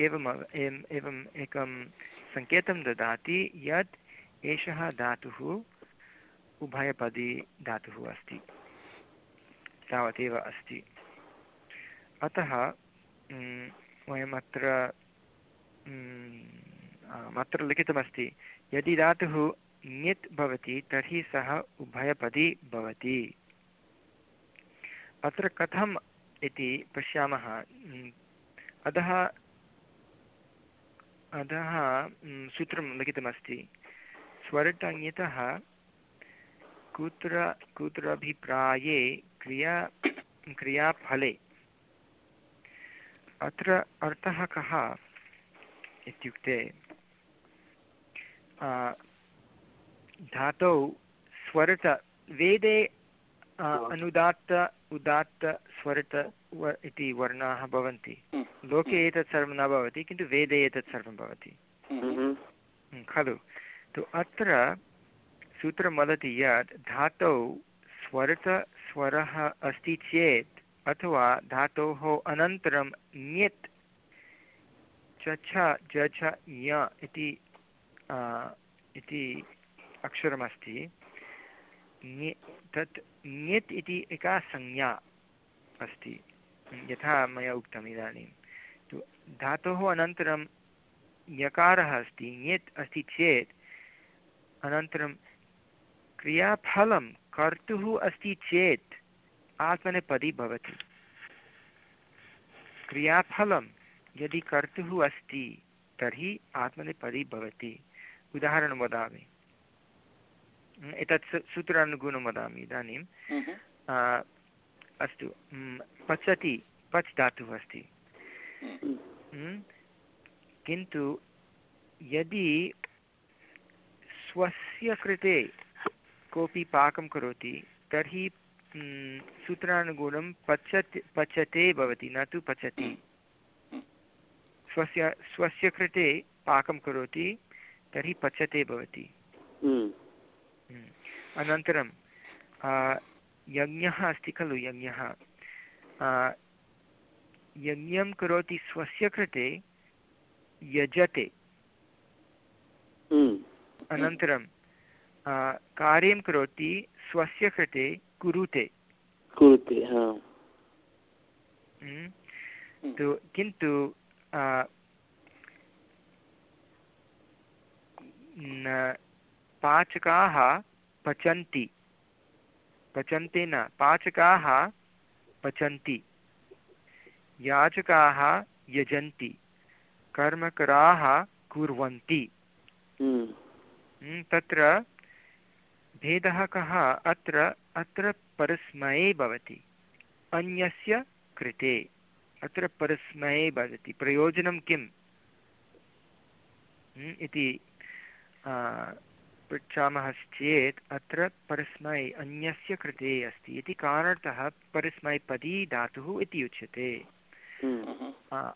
एवम् एवम्, एकं सङ्केतं ददाति, यत् एषः धातुः उभयपदी धातुः अस्ति। तावदेव अस्ति। अतः वयम् अत्र लिखितमस्ति, यदि धातुः ङित् भवति, तर्हि सः उभयपदी भवति। अत्र कथम् इति पश्यामः। अधः अधः सूत्रं लिखितमस्ति। स्वरटङितः कुत्र कुत्राभिप्राये क्रिया क्रियाफले। अत्र अर्थः कः इत्युक्ते धातौ स्वरट वेदे अनुदात्त उदात्त स्वरट इति वर्णाः भवन्ति। लोके एतत् सर्वं न भवति किन्तु वेदे एतत् सर्वं भवति। खलु। तु अत्र सूत्रं वदति यत् धातौ स्वरत स्वरः अस्ति चेत् अथवा धातोः अनन्तरं ञ्यत् च छ ज य इति इति अक्षरमस्ति। तत् ञ्यत् इति एका संज्ञा अस्ति। यथा मया उक्तम् इदानीं। तु धातोः अनन्तरं यकारः अस्ति ञ्यत् अस्ति चेत् अनन्तरं क्रियाफलं कर्तुः अस्ति चेत् आत्मनेपदी भवति। क्रियाफलं यदि कर्तुः अस्ति तर्हि आत्मनेपदी भवति। उदाहरणं वदामि। एतत् सूत्रानुगुणं वदामि इदानीं। अस्तु। पचति पच् धातुः अस्ति। किन्तु यदि स्वस्य कृते कोऽपि पाकं करोति तर्हि सूत्रानुगुणं पचत् पचते भवति न तु पचति। स्वस्य स्वस्य कृते पाकं करोति तर्हि पचते भवति। अनन्तरं यज्ञः अस्ति खलु यज्ञः। यज्ञं करोति स्वस्य कृते यजते। अनन्तरं कार्यं करोति स्वस्य कृते कुरुते। कुरुते तु किन्तु पाचकाः पचन्ति। पचन्ति न पाचकाः पचन्ति। याचकाः यजन्ति। कर्मकराः कुर्वन्ति। तत्र भेदः कः? अत्र अत्र परस्मये भवति। अन्यस्य कृते। अत्र परस्मये भवति। प्रयोजनं किम्? हम्म, इति पृच्छामश्चेत् अत्र परस्मै अन्यस्य कृते अस्ति इति कारणतः परस्मैपदी धातुः इति उच्यते। हम्म।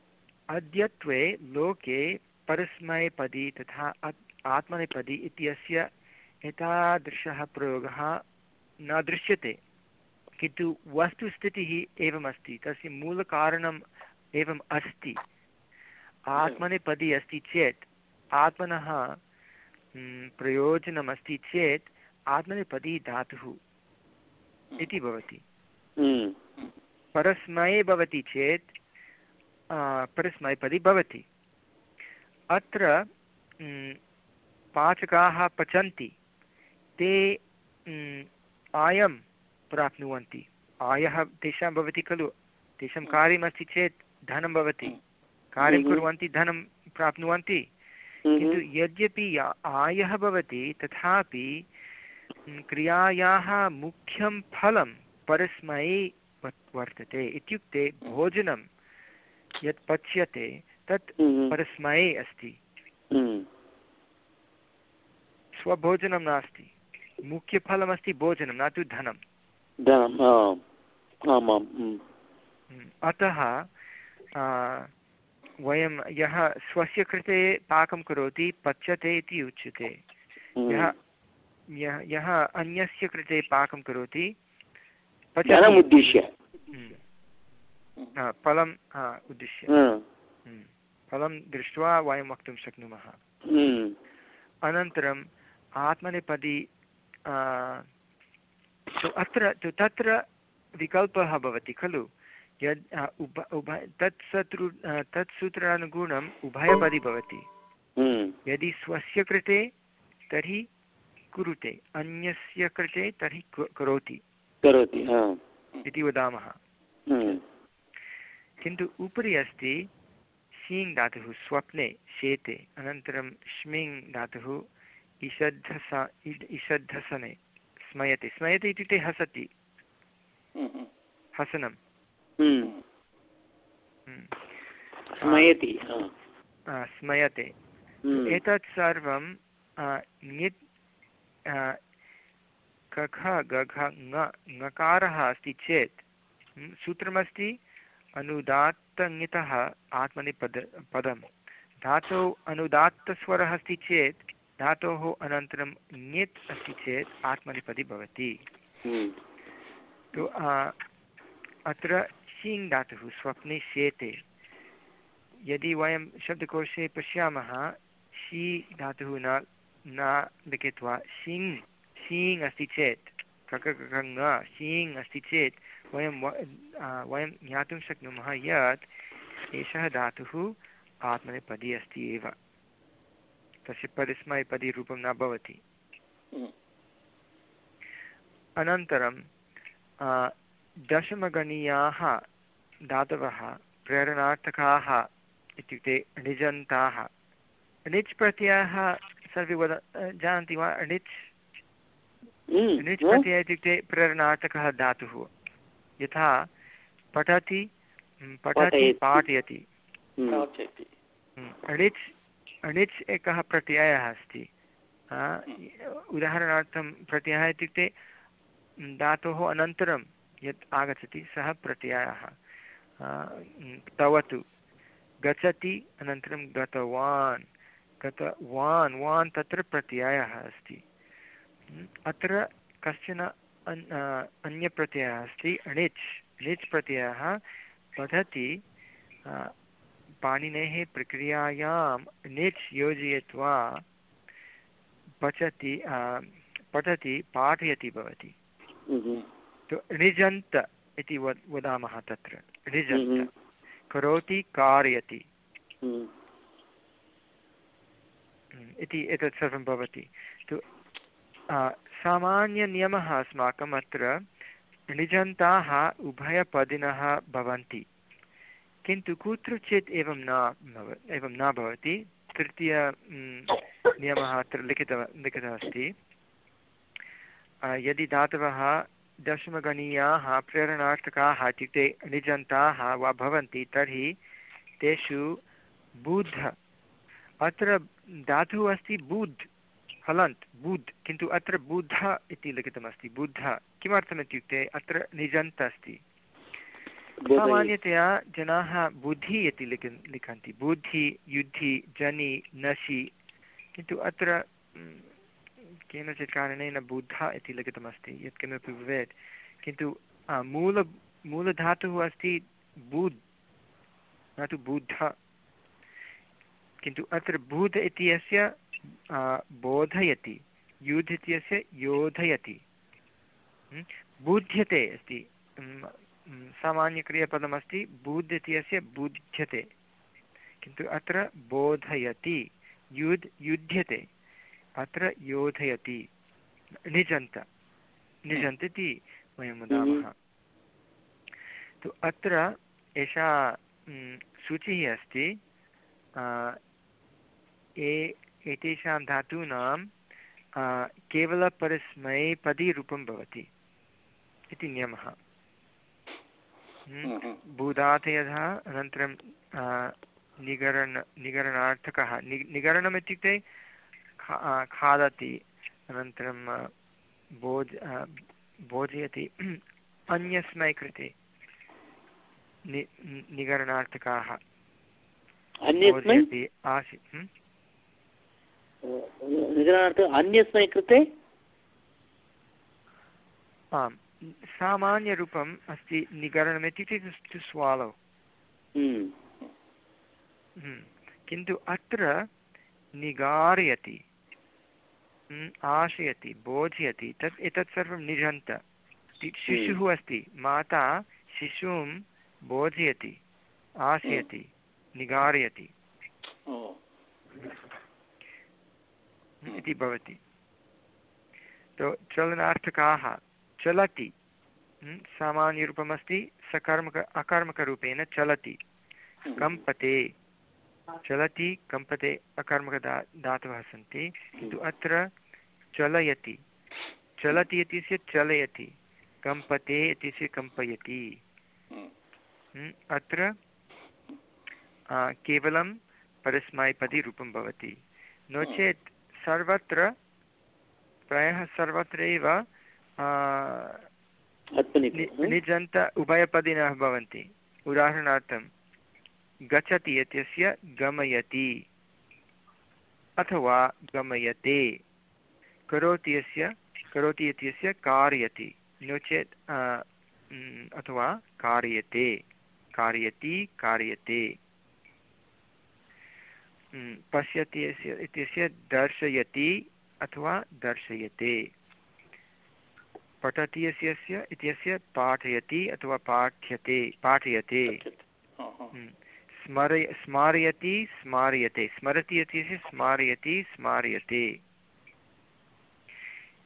अद्यत्वे लोके परस्मैपदी तथा आत्मनेपदी इत्यस्य एतादृशः प्रयोगः न दृश्यते किन्तु वस्तुस्थितिः एवमस्ति तस्य मूलकारणम् एवम् अस्ति। आत्मनेपदी अस्ति चेत् आत्मनः प्रयोजनमस्ति चेत् आत्मनेपदी धातुः इति भवति। हम्म, परस्मै भवति चेत् परस्मैपदी भवति। अत्र पाचकाः पचन्ति। ते म्, आयं प्राप्नुवन्ति। आयः तेषां भवति खलु। तेषां कार्यमस्ति चेत् धनं भवति। कार्यं हम्म। कुर्वन्ति धनं प्राप्नुवन्ति। किन्तु हम्म, यद्यपि या- आयः भवति तथापि म्, क्रियायाः मुख्यं फलं परस्मै व- वर्तते। इत्युक्ते भोजनं यत् पच्यते तत् हम्म, परस्मै अस्ति। हम्म, स्वभोजनं नास्ति। मुख्यफलमस्ति भोजनं न तु धनं। अतः वयं यः स्वस्य कृते पाकं करोति पच्यते इति उच्यते। यः यः यः अन्यस्य कृते पाकं करोति धनमुद्दिश्य। म्, फलं उद्दिश्य। फलं दृष्ट्वा वयं वक्तुं शक्नुमः। अनन्तरम् आत्मनेपदी अत्र तु तत्र विकल्पः भवति खलु यद् उभ उभ तत् शत्रु आ, तत् सूत्रानुगुणम् उभयपदी भवति यदि स्वस्य कृते तर्हि कुरुते अन्यस्य कृते तर्हि करोति करोति इति वदामः किन्तु उपरि अस्ति शीङ् धातुः स्वप्ने शेते अनन्तरं श्मिङ् धातुः ईषद्धस इद्- ईषद्धसने स्मयते। स्मयते इत्युक्ते हसति। हम्म, हसनं। हम्म, हम्म। स्मयति स्मयते। हम्म, एतत् सर्वं ङित् कख गघ ङकारः अस्ति चेत् हम्म, सूत्रमस्ति अनुदात्तङितः आत्मनेपद पदं। धातौ अनुदात्तस्वरः अस्ति चेत् धातोः अनन्तरं ङित् अस्ति चेत् आत्मनेपदी भवति। हम्म, तु अत्र शीङ् धातुः स्वप्ने शेते यदि वयं शब्दकोशे पश्यामः शी धातुः न न लिखित्वा शिङ् शीङ् अस्ति चेत् ककङ शीङ् अस्ति चेत् वयं वयं ज्ञातुं शक्नुमः यत् एषः धातुः आत्मनेपदी अस्ति एव। तस्य परिस्मैपदीरूपं न भवति। हम्म, अनन्तरं दशमगणीयाः धातवः प्रेरणार्थकाः इत्युक्ते णिजन्ताः णिच् प्रत्ययः सर्वे वद जानन्ति वा? णिच् हम्म, णिच् प्रत्ययः इत्युक्ते प्रेरणार्थकः धातुः। यथा पठति पठति पाठयति। हम्म, णिच् णिच् एकः प्रत्ययः अस्ति। उदाहरणार्थं प्रत्ययः इत्युक्ते धातोः अनन्तरं यत् आगच्छति सः प्रत्ययः। तवतु। गच्छति, अनन्तरं गतवान्। गतवान्, वान् तत्र प्रत्ययः अस्ति। अत्र कश्चन अन्यप्रत्ययः अस्ति। णिच् णिच् प्रत्ययः पठति। पाणिनेः प्रक्रियायां णिच् योजयित्वा पचति पठति पाठयति भवति। हम्म, तु इति वद् वदामः तत्र। णिजन्त करोति कारयति। इति एतत् सर्वं भवति। तु सामान्यनियमः अस्माकम् अत्र णिजन्ताः उभयपदिनः भवन्ति। किन्तु कुत्रचित् एवं न एवं न भवति। तृतीय नियमः अत्र लिखितः लिखितः अस्ति। यदि धातवः दशमगणीयाः प्रेरणार्थकाः इत्युक्ते णिजन्ताः वा भवन्ति, तर्हि तेषु बुद्ध अत्र धातुः अस्ति बुद् हलन्त् बुद् किन्तु अत्र बुद्ध इति लिखितमस्ति बुद्ध किमर्थम् इत्युक्ते अत्र निजन्त अस्ति? सामान्यतया जनाः बुद्धि इति लिख लिखन्ति। बुद्धि, युद्धि, जनि, नशि, किन्तु अत्र केनचित् कारणेन बुद्धा इति लिखितमस्ति, यत्किमपि भवेत्। किन्तु मूल, मूलधातुः अस्ति बुद्, न तु बुद्ध। किन्तु अत्र बुध इत्यस्य बोधयति। युध् इत्यस्य योधयति। बुध्यते अस्ति। सामान्यक्रियपदमस्ति बुद् इत्यस्य बुध्यते किन्तु अत्र बोधयति युद् युध्यते। अत्र योधयति। निजन्त निजन्त इति वयं वदामः। तु अत्र एषा सूचिः अस्ति ए एतेषां धातूनां केवलपरस्मैपदीरूपं भवति इति नियमः। म्, भूदात् यथा अनन्तरं निगरण निगरणार्थकः नि निगरणम् इत्युक्ते खा खादति अनन्तरं भोज भोजयति <clears throat> अन्यस्मै कृते नि निगरणार्थकाः अन्यस्मै? भोजयति आसीत् निगरणार्थ अन्यस्मै कृते? आम्। सामान्यरूपम् अस्ति निगरणम् इत्युक्ते टु स्वालो। हम्म, हम्म। किन्तु अत्र निगारयति हम्म, आशयति बोधयति तत् एतत् सर्वं निजन्त। शिशुः अस्ति माता शिशुं बोधयति आशयति निगारयति। ओ, इति भवति। तो चलनार्थकाः। चलति। सामान्यरूपमस्ति सकर्मक अकर्मकरूपेण चलति। कम्पते। चलति कम्पते अकर्मकदा धातवः सन्ति। किन्तु अत्र चलयति। चलति इत्यस्य चलयति। कम्पते इत्यस्य कम्पयति। अत्र केवलं परस्मैपदीरूपं भवति। नो चेत् सर्वत्र प्रायः आत्मनि नि- निजन्त उभयपदिनः भवन्ति। उदाहरणार्थं गच्छति इत्यस्य गमयति अथवा गमयते। करोति यस्य करोति इत्यस्य कारयति। नो चेत् अथवा कार्यते। कारयति कार्यते। पश्यति यस्य इत्यस्य दर्शयति अथवा दर्शयते। पठति यस्य इत्यस्य पाठयति अथवा पाठ्यते पाठयते। हम्म। स्मरय स्मारयति स्मार्यते। स्मरति इत्यस्य स्मारयति स्मार्यते।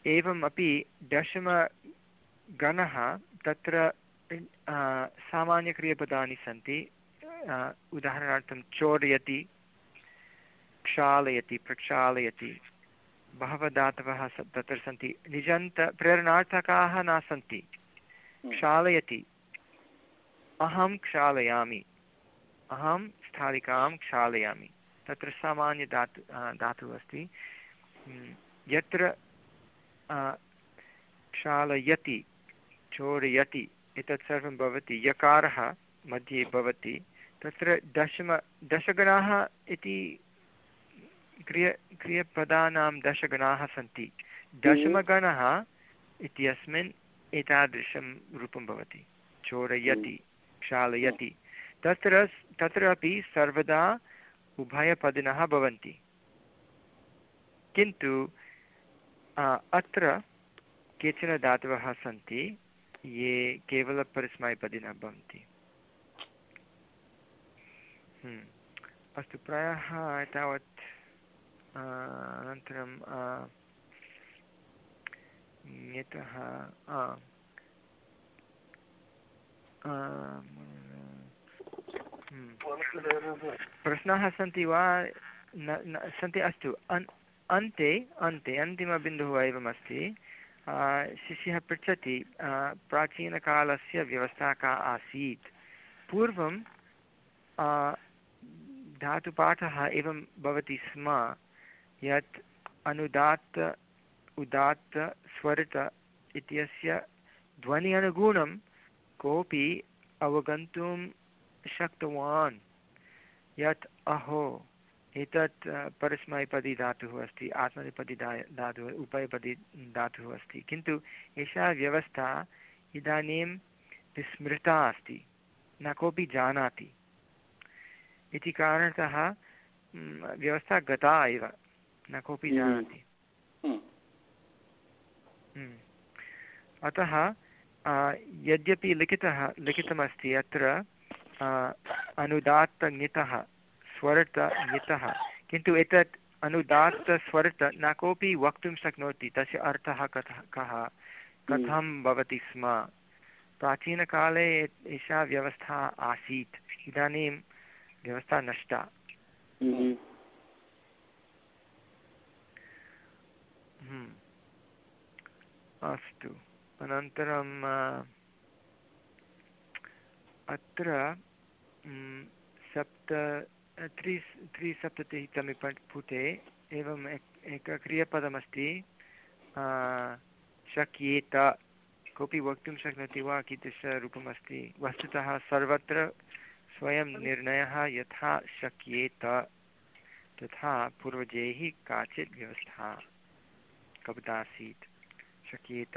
एवम् अपि दशमगणः तत्र सामान्यक्रियपदानि सन्ति। उदाहरणार्थं चोरयति क्षालयति प्रक्षालयति। बहवः धातवः तत्र सन्ति निजन्त प्रेरणार्थकाः न सन्ति। क्षालयति। अहं क्षालयामि। अहं स्थालिकां क्षालयामि। तत्र सामान्यधातु आ, धातुः अस्ति। हम्म, यत्र क्षालयति चोरयति एतत् सर्वं भवति। यकारः मध्ये भवति। तत्र दशम दशगणाः इति क्रिय क्रियपदानां दशगणाः सन्ति। दशमगणः इत्यस्मिन् एतादृशं रूपं भवति। चोरयति क्षालयति। तत्र तत्र अपि सर्वदा उभयपदिनः भवन्ति। किन्तु अत्र केचन धातवः सन्ति ये केवलपरिस्मैपदिनः भवन्ति। हम्म। अस्तु प्रायः एतावत् अनन्तरं यतः हम्म। प्रश्नाः सन्ति वा? न सन्ति अस्तु। अन्, अन्ते अन्ते, अन्तिमबिन्दुः एवमस्ति। शिष्यः पृच्छति प्राचीनकालस्य व्यवस्था का आसीत्। पूर्वं धातुपाठः एवं भवति स्म। यत् अनुदात्त, उदात्त, स्वरित इत्यस्य ध्वनि अनुगुणं कोऽपि अवगन्तुं शक्तवान्। यत् अहो, एतत् परस्मैपदी धातुः अस्ति आत्मनेपदी धा धातुः उभयपदी धातुः अस्ति। किन्तु एषा व्यवस्था इदानीं विस्मृता अस्ति, न कोऽपि जानाति। इति कारणतः व्यवस्था गता एव। न कोऽपि हम्म। जानाति हम्म। हम्म। अतः यद्यपि लिखितः लिखितमस्ति अत्र अनुदात्तङितः स्वरतङितः किन्तु एतत् अनुदात्तस्वरत न कोऽपि वक्तुं शक्नोति तस्य अर्थः कथः कः कथं भवति स्म प्राचीनकाले एषा व्यवस्था आसीत् इदानीं व्यवस्था नष्टा अस्तु। अनन्तरं अत्र म्, सप्त त्रि त्रिसप्ततिः तमे प- पुटे एवम् एक एकं क्रियपदमस्ति शक्येत। कोऽपि वक्तुं शक्नोति वा कीदृशरूपमस्ति? वस्तुतः सर्वत्र स्वयं निर्णयः यथा शक्येत तथा पूर्वजैः काचित् व्यवस्था। कवदासीत् शक्येत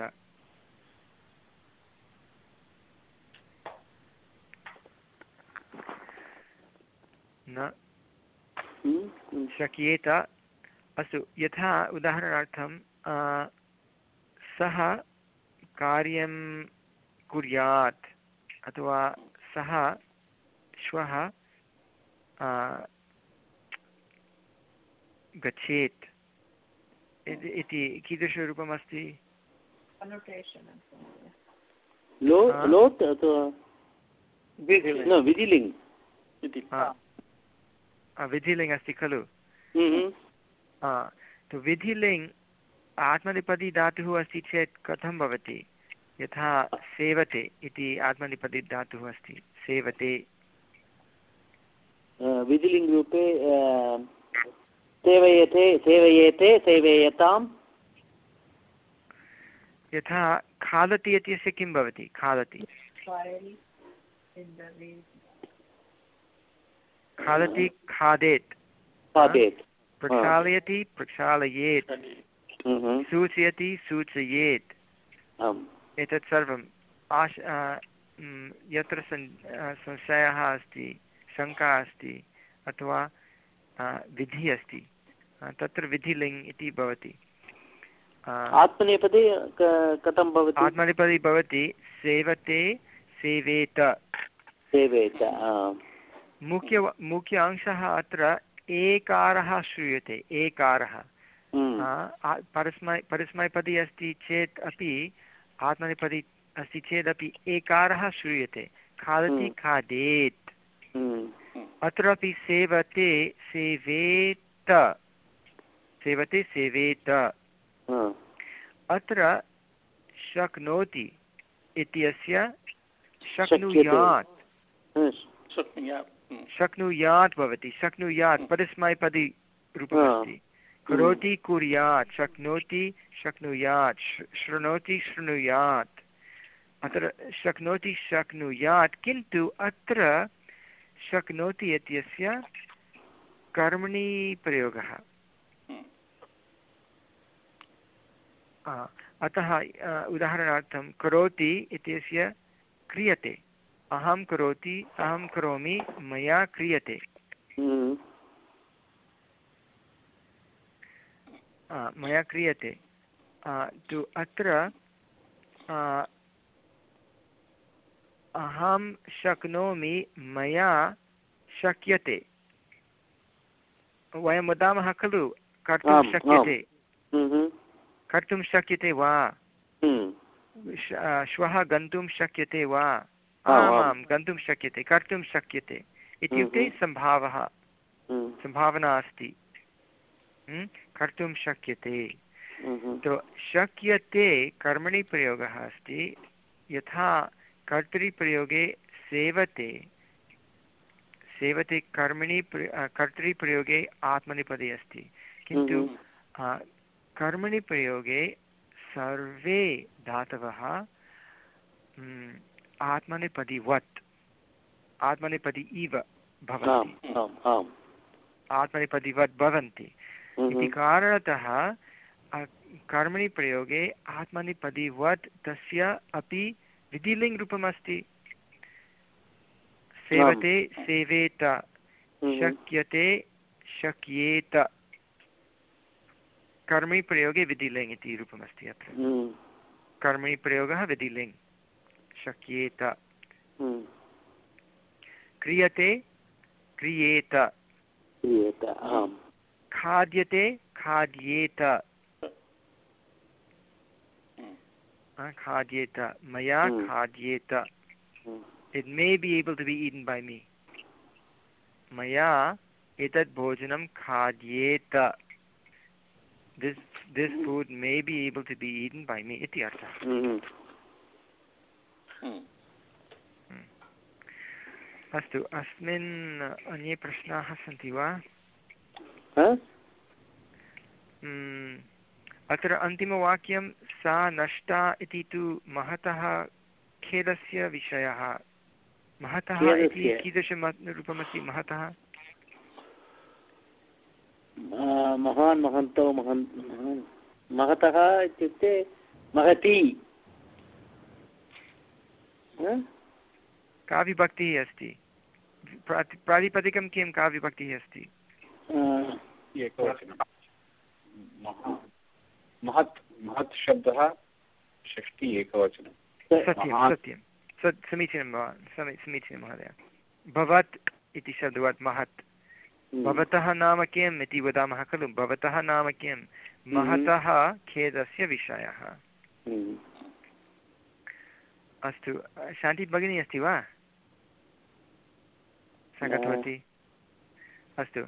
न। शक्येत अस्तु यथा उदाहरणार्थं सः कार्यं कुर्यात् अथवा सः श्वः गच्छेत् इति कीदृशरूपमस्ति? लो हा? लोट् विधिलिङ्ग्. अस्ति खलु? हम्म। हा तु विधिलिङ्ग् आत्मनिपदी धातुः अस्ति चेत् कथं भवति? यथा सेवते इति आत्मनिपदी धातुः अस्ति। सेवते। विधिलिङ्ग् रूपे अ, सेवयते सेवयेते सेवयताम्। यथा खादति इत्यस्य किं भवति? खादति। खादति खादेत्। खादेत्। प्रक्षालयति प्रक्षालयेत्। हम्म। सूचयति सूचयेत्। एतत् सर्वम् आश यत्र सन् संशयः अस्ति शङ्का अस्ति अथवा विधिः अस्ति। तत्र विधिलिङ्ग् इति भवति। आत्मनेपदे कथं भवति? आत्मनेपदी भवति सेवते सेवेत। सेवेत मुख्य मुख्य अंशः अत्र एकारः श्रूयते एकारः। हम्म। परस्मै परस्मैपदी अस्ति चेत् अपि आत्मनेपदी अस्ति चेदपि एकारः श्रूयते। खादति हम्म। खादेत्। हम्म। अत्रापि सेवते सेवेत। सेवते सेवेत। अत्र शक्नोति इत्यस्य। शक्नुयात्। शक्नुयात्। हम्म। शक्नुयात् भवति शक्नुयात् परस्मैपदी रूपमस्ति। करोति कुर्यात् शक्नोति शक्नुयात् शृणोति शृणुयात्। अत्र शक्नोति शक्नुयात् किन्तु अत्र शक्नोति इत्यस्य कर्मणि प्रयोगः हम्म। आ, अतः उदाहरणार्थं करोति इत्यस्य क्रियते। अहं करोति अहं करोमि मया क्रियते। हम्म। मया क्रियते। तु अत्र अहं शक्नोमि मया शक्यते। वयं वदामः खलु कर्तुं शक्यते। हम्म। कर्तुं शक्यते वा हम्म। श्वः गन्तुं शक्यते वा आम्, गन्तुं शक्यते कर्तुं शक्यते इत्युक्ते हम्म। सम्भावः हम्म। सम्भावना अस्ति? कर्तुं शक्यते। तो शक्यते कर्मणि प्रयोगः अस्ति यथा कर्तरिप्रयोगे सेवते सेवते कर्मणि प्र- कर्तरिप्रयोगे आत्मनिपदे अस्ति किन्तु कर्मणि प्रयोगे सर्वे धातवः म्, आत्मनिपदिवत् आत्मनेपदी इव भवन्ति। आत्मनेपदीवत् भवन्ति। इति हम्म, कारणतः कर्मणि प्रयोगे आत्मनेपदीवत् तस्य अपि विधिलिङ्ग् रूपमस्ति सेवते सेवेत हम्म, शक्यते शक्येत। कर्मणि प्रयोगे विधिलिङ् इति रूपमस्ति अत्र। हम्म, कर्मणि प्रयोगः विधिलिङ् शक्येत। हम्म, क्रियते क्रियेत। क्रियेत खाद्यते खाद्येत. Uh, खाद्येत। मया. खाद्येत। हम्म, it may be able to be eaten by me. मया एतत् भोजनं खाद्येत। This this food may be able to be eaten by me इति अर्थः हम्म, Hmm. अस्तु अस्मिन् अन्ये प्रश्नाः सन्ति वा? अत्र अन्तिमवाक्यं सा नष्टा इति तु महतः खेदस्य विषयः महतः इति खेदस्य। कीदृशं रूपमस्ति महतः महान् महन्तो महन् महान् महतः इत्युक्ते महती। हा? का विभक्तिः अस्ति? प्रातिपदिकं किं का विभक्तिः अस्ति? महत् महत् शब्दः षष्टि एकवचनं। सत्यं सत्यं। स समीचीनं भवान्। समी समीचीनं महोदय। भवत् इति शब्दवत् महत्। भवतः नाम किम् इति वदामः खलु? भवतः नाम किं महतः खेदस्य विषयः। हम्म, अस्तु शान्ति भगिनी अस्ति वा? सा। गतवती? अस्तु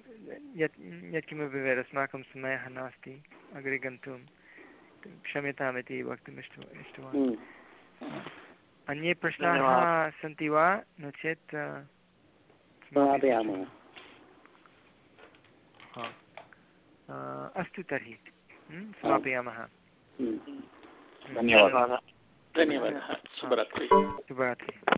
यत् यत्किमपि भवेत् अस्माकं समयः नास्ति अग्रे गन्तुं क्षम्यताम् इति वक्तुम् इष्ट इष्टवान् अन्ये प्रश्नाः सन्ति वा? नो चेत् समापयामः। अस्तु तर्हि। स्थापयामः समापयामः। धन्यवादः। धन्यवादः। शुभरात्रिः। शुभरात्रिः।